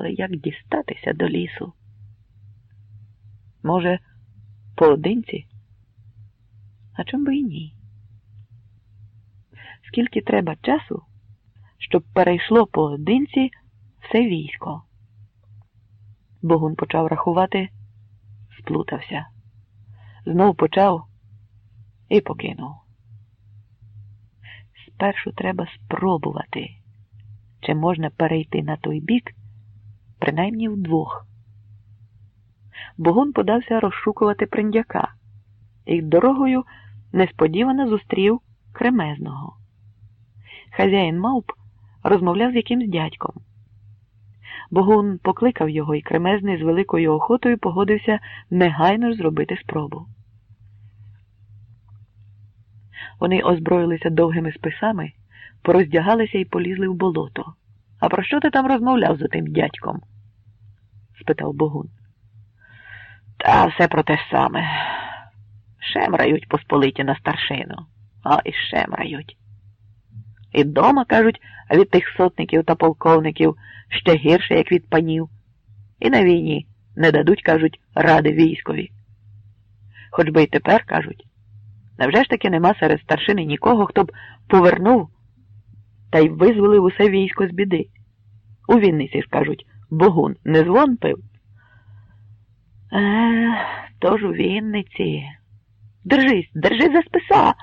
Але як дістатися до лісу? Може, поодинці? А чому би і ні? Скільки треба часу, щоб перейшло поодинці все військо? Богун почав рахувати, сплутався. Знов почав і покинув. Спершу треба спробувати, чи можна перейти на той бік, принаймні вдвох. Богун подався розшукувати приндяка і дорогою несподівано зустрів кремезного. Хазяїн мавп розмовляв з якимсь дядьком. Богун покликав його, і кремезний з великою охотою погодився негайно зробити спробу. Вони озброїлися довгими списами, пороздягалися і полізли в болото. А про що ти там розмовляв з отим дядьком? спитав Богун. Та все про те саме. Шемрають посполиті на старшину, а і шемрають. І дома, кажуть, від тих сотників та полковників ще гірше, як від панів. І на війні не дадуть, кажуть, ради військові. Хоч би й тепер кажуть, невже ж таки нема серед старшини нікого, хто б повернув та й визволив усе військо з біди? У Вінниці ж кажуть, Богун не звон пив. Ех, тож у Вінниці. Держись, держись за списа.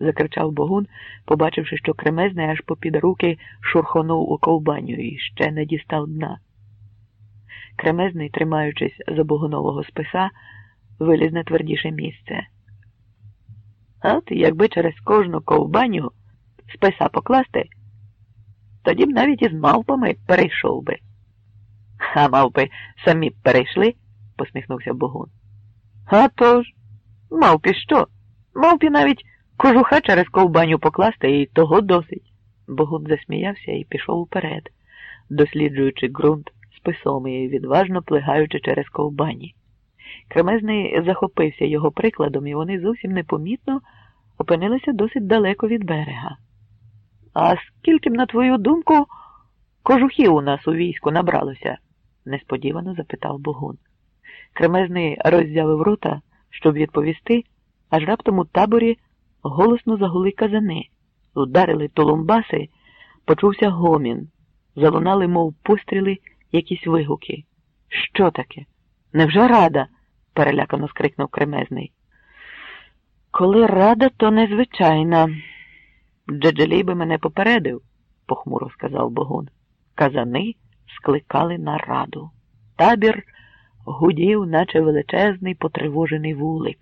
закричав Богун, побачивши, що кремезний аж попід руки шурхонув у ковбаню і ще не дістав дна. Кремезний, тримаючись за богунового списа, виліз на твердіше місце. От якби через кожну ковбаню списа покласти, тоді б навіть із мавпами перейшов би. А мавпи самі б перейшли, посміхнувся Богун. «А тож, мавпі що? Мавпі навіть кожуха через ковбаню покласти і того досить. Богун засміявся і пішов уперед, досліджуючи ґрунт списом і відважно плигаючи через ковбані. Кремезний захопився його прикладом, і вони зовсім непомітно опинилися досить далеко від берега. А скільки б, на твою думку, кожухів у нас у війську набралося? несподівано запитав Богун. Кремезний роззявив рота, щоб відповісти, аж раптом у таборі голосно загули казани, ударили тулумбаси, почувся гомін, залунали, мов постріли, якісь вигуки. Що таке? Невже рада? перелякано скрикнув кремезний. Коли рада, то незвичайна. Джеджелій би мене попередив, похмуро сказав Богун. Казани скликали на раду. Табір гудів, наче величезний потривожений вулик.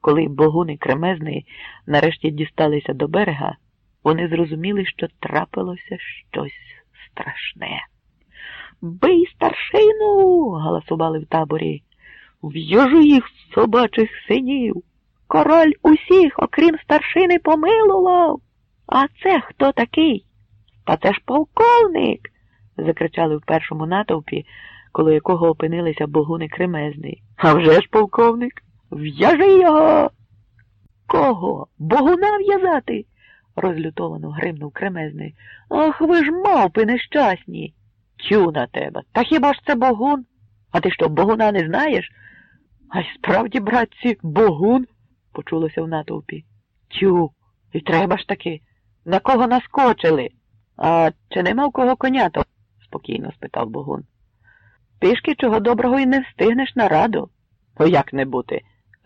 Коли Богун і кремезний нарешті дісталися до берега, вони зрозуміли, що трапилося щось страшне. Бий старшину. галасували в таборі. В'яжи їх собачих синів. Король усіх, окрім старшини, помилував. А це хто такий? Та це ж полковник. закричали в першому натовпі, коло якого опинилися богуни кремезний. «А вже ж полковник? В'яжи його. Кого? Богуна в'язати? розлютовано гримнув кремезний. Ах, ви ж мавпи нещасні. Тю на тебе. Та хіба ж це богун? А ти що, богуна не знаєш? А й справді, братці, богун, почулося в натовпі. Тю, і треба ж таки. На кого наскочили? А чи нема в кого коня то? спокійно спитав Богун. Пішки чого доброго і не встигнеш на раду. О, як не бути?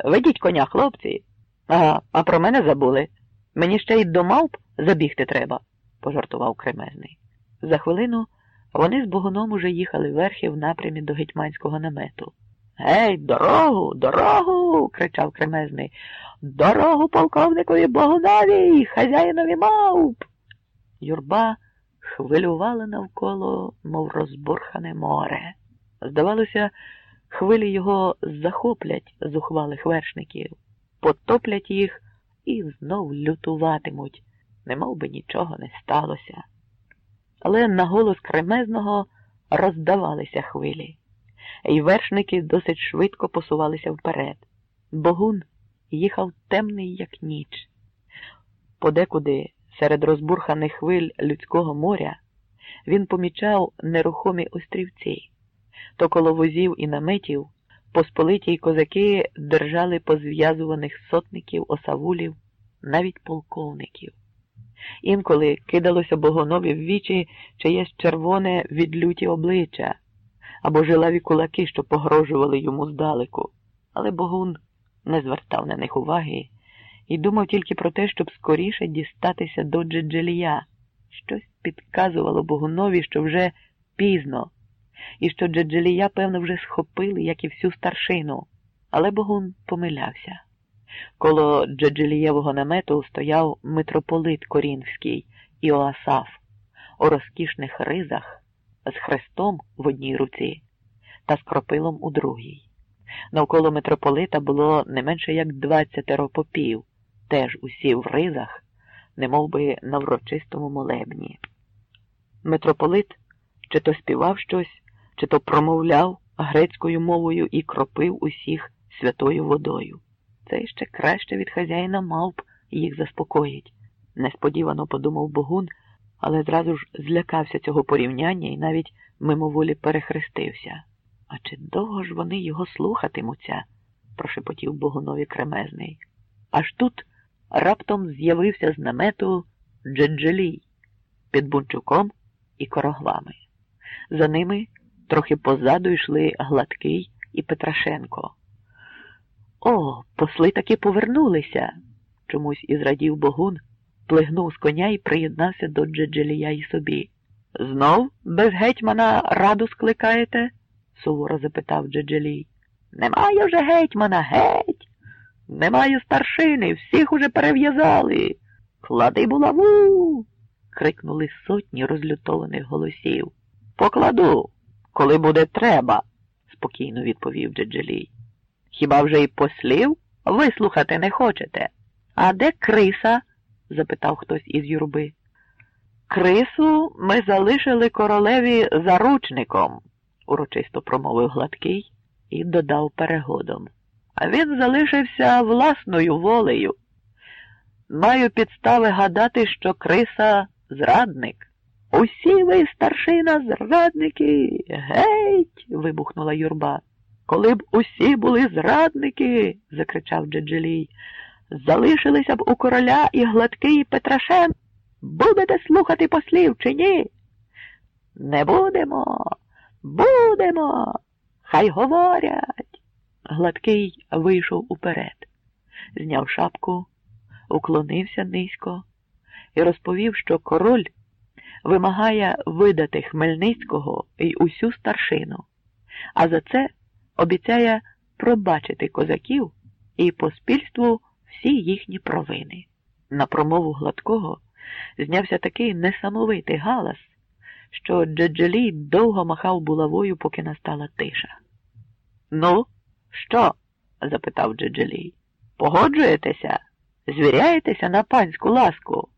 Ведіть коня, хлопці. Ага, а про мене забули. Мені ще й до мавп забігти треба, пожартував кремезний. За хвилину вони з Богуном уже їхали верхи в напрямі до гетьманського намету. Гей, дорогу, дорогу. Кричав кремезний. Дорогу полковникові Богунові, хазяїнові мавп. Юрба хвилювала навколо, мов розбурхане море. Здавалося, хвилі його захоплять зухвалих вершників, потоплять їх і знов лютуватимуть, немов би нічого не сталося. Але на голос кремезного роздавалися хвилі, і вершники досить швидко посувалися вперед. Богун їхав темний, як ніч. Подекуди, серед розбурханих хвиль людського моря, він помічав нерухомі острівці. то коло возів і наметів посполиті й козаки держали позв'язуваних сотників, осавулів, навіть полковників. Інколи кидалося богонові в вічі чиєсь червоне від люті обличчя або жилаві кулаки, що погрожували йому здалеку, але Богун не звертав на них уваги і думав тільки про те, щоб скоріше дістатися до Джеджелія. Щось підказувало Богунові, що вже пізно, і що Джеджелія, певно, вже схопили, як і всю старшину, але Богун помилявся. Коло Джеджелієвого намету стояв митрополит Корінфський Іоасаф у розкішних ризах з хрестом в одній руці та з кропилом у другій. Навколо митрополита було не менше як двадцятеро попів, теж усі в ризах, немов би на врочистому молебні. Митрополит чи то співав щось, чи то промовляв грецькою мовою і кропив усіх святою водою. Це ще краще від хазяїна мавп їх заспокоїть, несподівано подумав Богун, але зразу ж злякався цього порівняння і навіть мимоволі перехрестився. А чи довго ж вони його слухатимуться? прошепотів Богунові кремезний. Аж тут раптом з'явився з намету Джеджелій під бунчуком і короглами. За ними трохи позаду йшли Гладкий і Петрашенко. О, посли таки повернулися, чомусь і зрадів Богун, плигнув з коня і приєднався до Джеджелія і собі. Знов без гетьмана раду скликаєте? Суворо запитав Джеджелій. Немає вже гетьмана, геть. Немає старшини, всіх уже перев'язали. Клади булаву. крикнули сотні розлютованих голосів. Покладу, коли буде треба, спокійно відповів Джеджелій. Хіба вже й послів вислухати не хочете? А де криса? запитав хтось із юрби. Крису ми залишили королеві заручником, урочисто промовив Гладкий і додав перегодом. А він залишився власною волею. Маю підстави гадати, що криса зрадник. Усі ви, старшина, зрадники. Геть. вибухнула юрба. Коли б усі були зрадники, закричав Джеджелій, залишилися б у короля і гладкий Петрашен. Будете слухати послів чи ні? Не будемо, будемо, хай говорять. Гладкий вийшов уперед, зняв шапку, уклонився низько і розповів, що король вимагає видати Хмельницького і усю старшину, а за це обіцяє пробачити козаків і поспільству всі їхні провини. На промову Гладкого знявся такий несамовитий галас, що Джеджелій довго махав булавою, поки настала тиша. Ну, що? запитав Джеджелій. Погоджуєтеся? Звіряєтеся на панську ласку?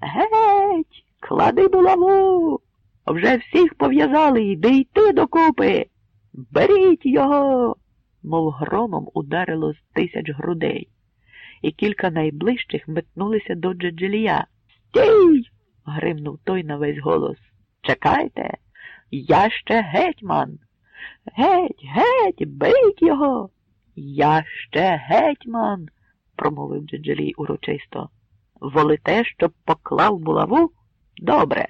Геть, клади булаву. Вже всіх пов'язали, йди йти докупи. Беріть його, мов громом ударило з тисяч грудей, і кілька найближчих метнулися до Джеджелія. Стій! гримнув той на весь голос. Чекайте, я ще гетьман. Геть, геть, беріть його. Я ще гетьман, промовив Джеджелій урочисто. Волите, щоб поклав булаву? Добре,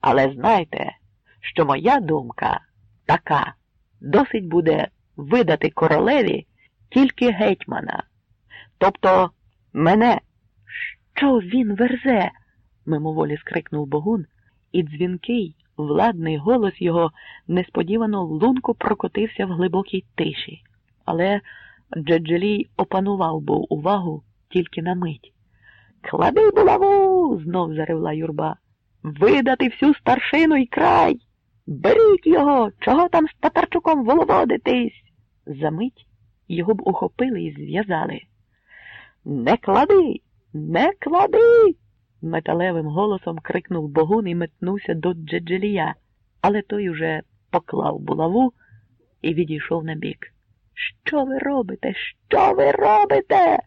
але знайте, що моя думка така. Досить буде видати королеві тільки гетьмана, тобто мене. Що він верзе? мимоволі скрикнув Богун, і дзвінкий, владний голос його несподівано лунко прокотився в глибокій тиші. Але Джеджелій опанував був увагу тільки на мить. Клади булаву, знов заревла юрба. Видати всю старшину і край. Беріть його, чого там з Татарчуком воловодитись? Замить його б ухопили і зв'язали. Не клади, не клади. Металевим голосом крикнув Богун і метнувся до Джеджелія, але той уже поклав булаву і відійшов на бік. Що ви робите? Що ви робите?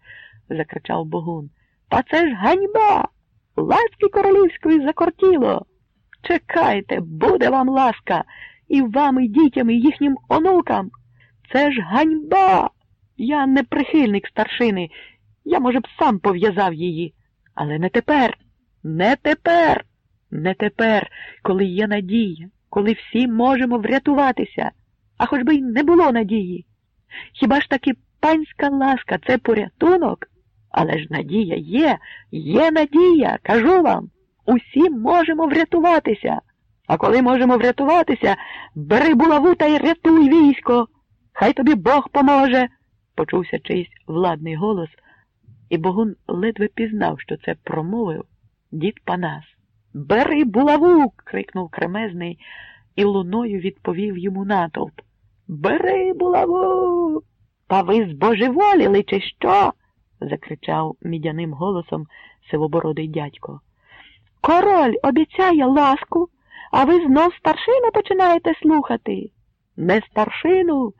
закричав Богун. Та це ж ганьба. Ласки королівської закортіло. Чекайте, буде вам ласка, і вам, і дітям, і їхнім онукам. Це ж ганьба. Я не прихильник старшини. Я, може б, сам пов'язав її. Але не тепер, не тепер, не тепер, коли є надія, коли всі можемо врятуватися, а хоч би й не було надії. Хіба ж таки панська ласка це порятунок? Але ж надія є, є надія, кажу вам. Усі можемо врятуватися. А коли можемо врятуватися, бери булаву та й рятуй військо. Хай тобі Бог поможе, почувся чийсь владний голос, і Богун ледве пізнав, що це промовив дід Панас. Бери булаву. крикнув кремезний, і луною відповів йому натовп. Бери булаву. Та ви збожеволіли, чи що? закричав мідяним голосом сивобородий дядько. Король обіцяє ласку, а ви знов старшину починаєте слухати. Не старшину,